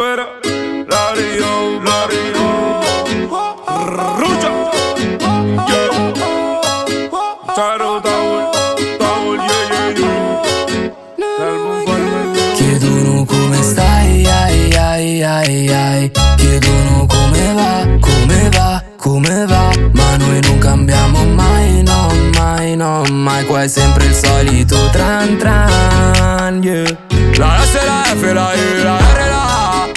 sfera La Rio, la Rio Rugia Yeah. Charo Towel Towel, yeah, yeah, yeah. Chiedono come stai, ai ai ai ai. Chiedono come va, come va, come va. Ma noi non cambiamo mai, no, mai, no, mai. Qua è sempre il solito tran tran, yeah. La S, la F, la I, la R,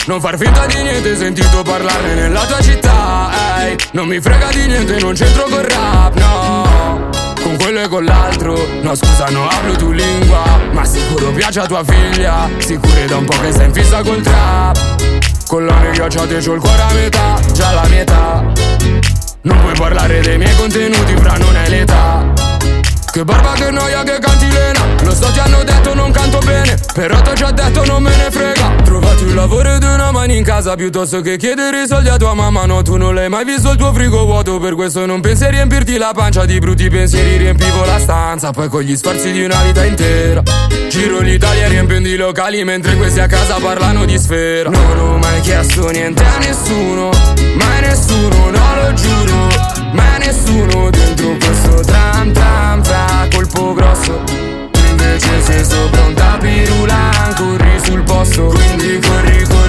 Non far finta di niente, sentito parlare nella tua città Ehi, non mi frega di niente, non c'entro col rap, no. Con quello e con l'altro No scusa, no hablo tu lingua. Ma sicuro piace a tua figlia Sicuro è da un po' che sei in fissa col trap. Con la ghiacciate c'ho il cuore a metà Già la mia Non puoi parlare dei miei contenuti, fra non è l'età. Che barba che noia che canti lena Lo so ti hanno detto non canto bene Però ti ho già detto non me ne frega. Trovati un lavoro ed una mano in casa Piuttosto che chiedere i soldi a tua mamma. No tu non l'hai mai visto il tuo frigo vuoto Per questo non pensi a riempirti la pancia. Di brutti pensieri riempivo la stanza Poi con gli sforzi di una vita intera. Giro l'Italia riempiendo i locali Mentre questi a casa parlano di sfera. Non ho mai chiesto niente a nessuno sopra un tapirulan Corri sul posto. Quindi corri, corri,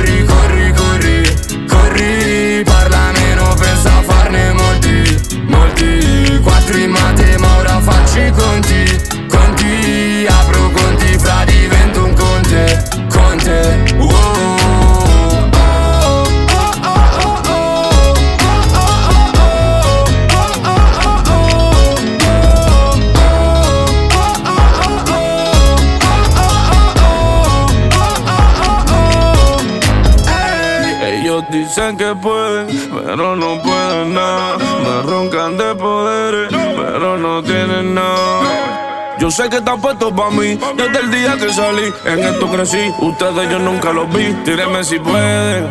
dicen que pueden, pero no pueden nada. Me roncan de poderes, pero no tienen nada. Yo sé que están puestos pa' mí desde el día que salí. En esto crecí, ustedes yo nunca los vi. Tírenme si pueden.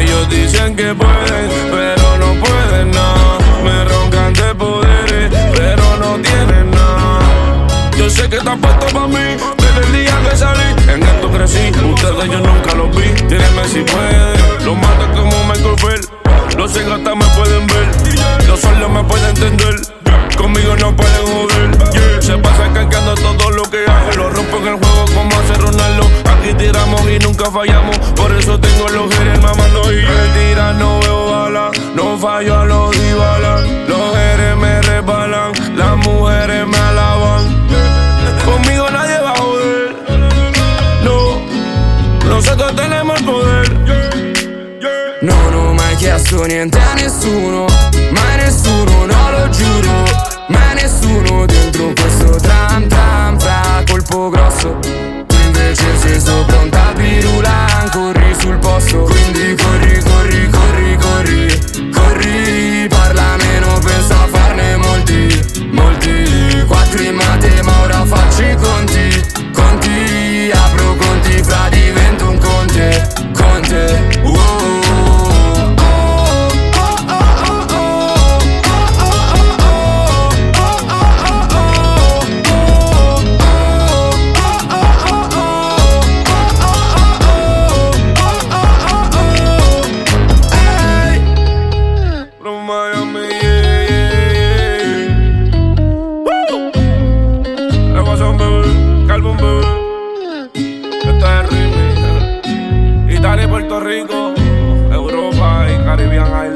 Ellos dicen que pueden, pero no pueden nada. Me roncan de poderes, pero no tienen nada. Yo sé que están puestos pa' mí desde el día que salí. En esto crecí, ustedes yo nunca los vi. Tírenme si pueden. Los hasta me pueden ver. Los solos me pueden entender. Conmigo no pueden joder. Se pasa canqueando todo lo que hago. Lo rompo en el juego como hace Ronaldo. Aquí tiramos y nunca fallamos. Por eso tengo los jerez mamando y tira, no veo bala. No fallo a los divalas. Los jerez me resbalan. Chiesto niente a nessuno, mai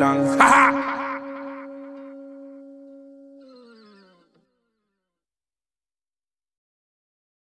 Ha.